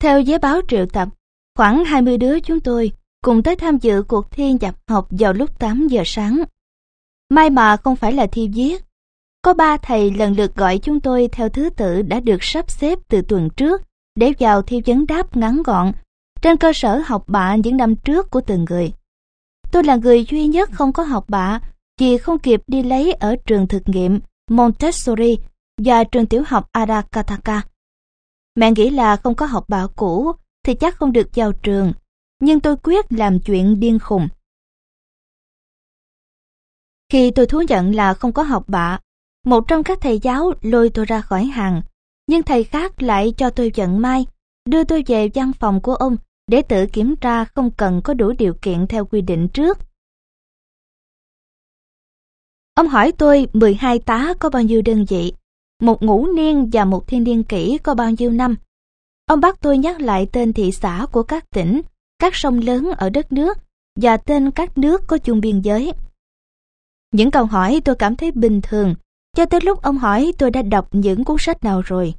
Theo giấy báo triệu tập, khoảng 20 đứa chúng tôi cùng tới tham dự cuộc thi nhập học vào lúc 8 giờ sáng. May mà không phải là thi viết. Có ba thầy lần lượt gọi chúng tôi theo thứ tự đã được sắp xếp từ tuần trước để vào thi vấn đáp ngắn gọn trên cơ sở học bạ những năm trước của từng người. Tôi là người duy nhất không có học bạ vì không kịp đi lấy ở trường thực nghiệm Montessori và trường tiểu học Arakataka. Mẹ nghĩ là không có học bạ cũ thì chắc không được vào trường, nhưng tôi quyết làm chuyện điên khùng. Khi tôi thú nhận là không có học bạ, một trong các thầy giáo lôi tôi ra khỏi hàng, nhưng thầy khác lại cho tôi vận may, đưa tôi về văn phòng của ông để tự kiểm tra không cần có đủ điều kiện theo quy định trước. Ông hỏi tôi 12 tá có bao nhiêu đơn vị, một ngũ niên và một thiên niên kỷ có bao nhiêu năm. Ông bắt tôi nhắc lại tên thị xã của các tỉnh, các sông lớn ở đất nước và tên các nước có chung biên giới. Những câu hỏi tôi cảm thấy bình thường, cho tới lúc ông hỏi tôi đã đọc những cuốn sách nào rồi.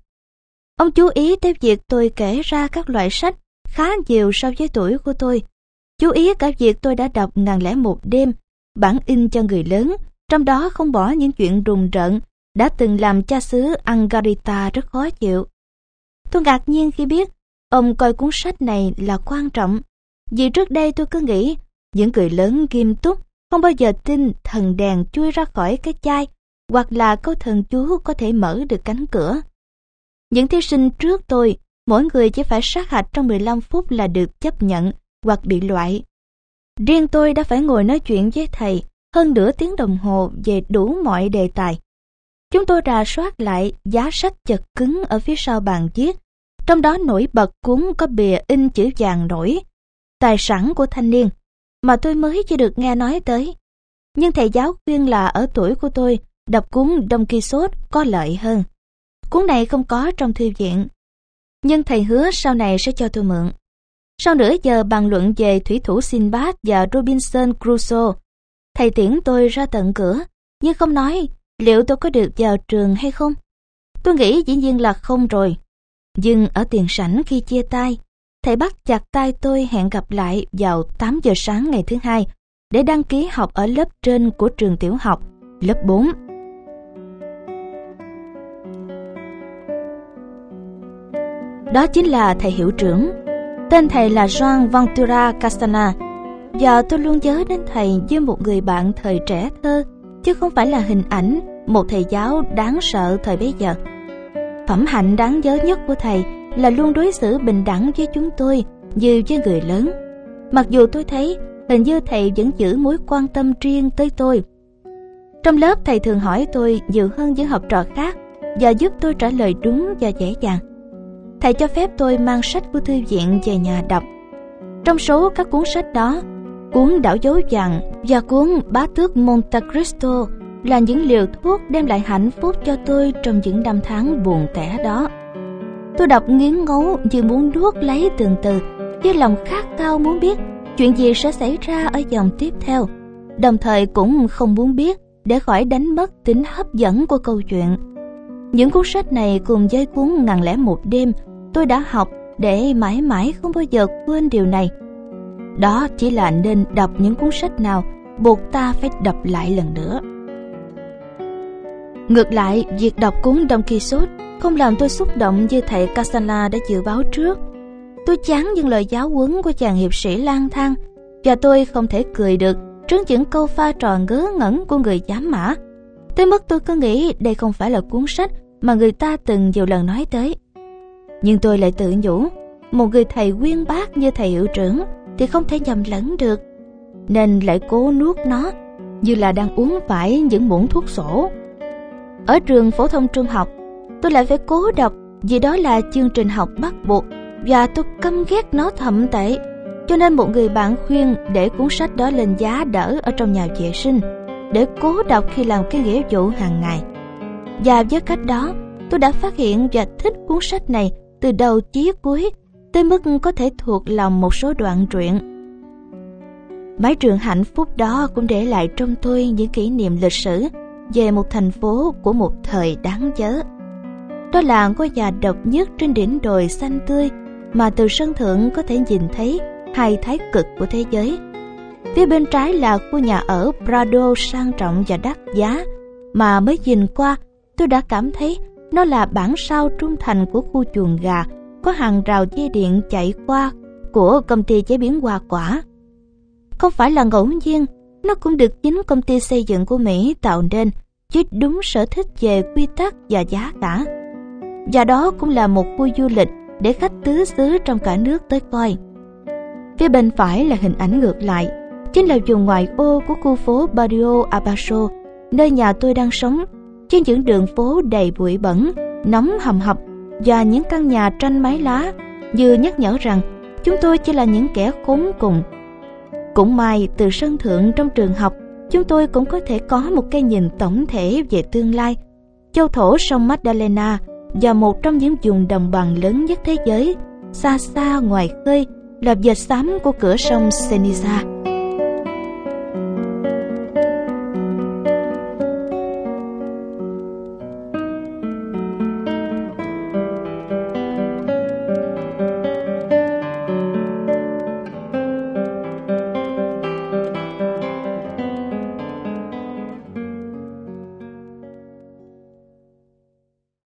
Ông chú ý tới việc tôi kể ra các loại sách khá nhiều so với tuổi của tôi. Chú ý cả việc tôi đã đọc ngàn lẻ một đêm, bản in cho người lớn, trong đó không bỏ những chuyện rùng rợn đã từng làm cha xứ Angarita rất khó chịu. Tôi ngạc nhiên khi biết ông coi cuốn sách này là quan trọng, vì trước đây tôi cứ nghĩ những người lớn nghiêm túc không bao giờ tin thần đèn chui ra khỏi cái chai hoặc là câu thần chú có thể mở được cánh cửa. Những thí sinh trước tôi, mỗi người chỉ phải sát hạch trong 15 phút là được chấp nhận hoặc bị loại. Riêng tôi đã phải ngồi nói chuyện với thầy hơn nửa tiếng đồng hồ về đủ mọi đề tài. Chúng tôi rà soát lại giá sách chật cứng ở phía sau bàn viết, trong đó nổi bật cuốn có bìa in chữ vàng nổi, tài sản của thanh niên, mà tôi mới chỉ được nghe nói tới. Nhưng thầy giáo khuyên là ở tuổi của tôi, đọc cuốn Đông sốt có lợi hơn. Cuốn này không có trong thư viện, nhưng thầy hứa sau này sẽ cho tôi mượn. Sau nửa giờ bàn luận về thủy thủ Sinbad và Robinson Crusoe, thầy tiễn tôi ra tận cửa, nhưng không nói liệu tôi có được vào trường hay không. Tôi nghĩ dĩ nhiên là không rồi. Nhưng ở tiền sảnh khi chia tay, thầy bắt chặt tay tôi hẹn gặp lại vào 8 giờ sáng ngày thứ hai để đăng ký học ở lớp trên của trường tiểu học, lớp 4. Đó chính là thầy hiệu trưởng. Tên thầy là Joan Ventura Castana. Giờ tôi luôn nhớ đến thầy như một người bạn thời trẻ thơ, chứ không phải là hình ảnh một thầy giáo đáng sợ thời bấy giờ. Phẩm hạnh đáng nhớ nhất của thầy là luôn đối xử bình đẳng với chúng tôi như với người lớn. Mặc dù tôi thấy hình như thầy vẫn giữ mối quan tâm riêng tới tôi. Trong lớp thầy thường hỏi tôi nhiều hơn những học trò khác và giúp tôi trả lời đúng và dễ dàng. Thầy cho phép tôi mang sách của thư viện về nhà đọc. Trong số các cuốn sách đó, cuốn Đảo dấu vàng và cuốn Bá tước Monte Cristo là những liều thuốc đem lại hạnh phúc cho tôi trong những năm tháng buồn tẻ đó. Tôi đọc nghiến ngấu như muốn nuốt lấy từng từ, với lòng khát khao muốn biết chuyện gì sẽ xảy ra ở dòng tiếp theo, đồng thời cũng không muốn biết để khỏi đánh mất tính hấp dẫn của câu chuyện. Những cuốn sách này cùng với cuốn ngàn lẻ một đêm tôi đã học để mãi mãi không bao giờ quên điều này. Đó chỉ là nên đọc những cuốn sách nào buộc ta phải đọc lại lần nữa. Ngược lại, việc đọc cuốn Don Quixote không làm tôi xúc động như thầy Casala đã dự báo trước. Tôi chán những lời giáo huấn của chàng hiệp sĩ lang thang và tôi không thể cười được trước những câu pha trò ngớ ngẩn của người giám mã. Tới mức tôi cứ nghĩ đây không phải là cuốn sách mà người ta từng nhiều lần nói tới. Nhưng tôi lại tự nhủ, một người thầy quyên bác như thầy hiệu trưởng thì không thể nhầm lẫn được, nên lại cố nuốt nó như là đang uống phải những muỗng thuốc sổ. Ở trường phổ thông trung học, tôi lại phải cố đọc vì đó là chương trình học bắt buộc và tôi căm ghét nó thậm tệ. Cho nên một người bạn khuyên để cuốn sách đó lên giá đỡ ở trong nhà vệ sinh để cố đọc khi làm cái nghĩa vụ hàng ngày. Và với cách đó, tôi đã phát hiện và thích cuốn sách này từ đầu chí cuối tới mức có thể thuộc lòng một số đoạn truyện. Mái trường hạnh phúc đó cũng để lại trong tôi những kỷ niệm lịch sử về một thành phố của một thời đáng nhớ. Đó là ngôi nhà độc nhất trên đỉnh đồi xanh tươi mà từ sân thượng có thể nhìn thấy hai thái cực của thế giới. Phía bên trái là khu nhà ở Prado sang trọng và đắt giá mà mới nhìn qua tôi đã cảm thấy nó là bản sao trung thành của khu chuồng gà có hàng rào dây điện chạy qua của công ty chế biến hoa quả. Không phải là ngẫu nhiên, nó cũng được chính công ty xây dựng của Mỹ tạo nên với đúng sở thích về quy tắc và giá cả. Và đó cũng là một khu du lịch để khách tứ xứ trong cả nước tới coi. Phía bên phải là hình ảnh ngược lại, chính là vùng ngoại ô của khu phố Barrio Abaso, nơi nhà tôi đang sống, trên những đường phố đầy bụi bẩn, nóng hầm hập và những căn nhà tranh mái lá, như nhắc nhở rằng chúng tôi chỉ là những kẻ khốn cùng. Cũng may từ sân thượng trong trường học, chúng tôi cũng có thể có một cái nhìn tổng thể về tương lai. Châu thổ sông Magdalena và một trong những vùng đồng bằng lớn nhất thế giới, xa xa ngoài khơi là vệt xám của cửa sông Seniza.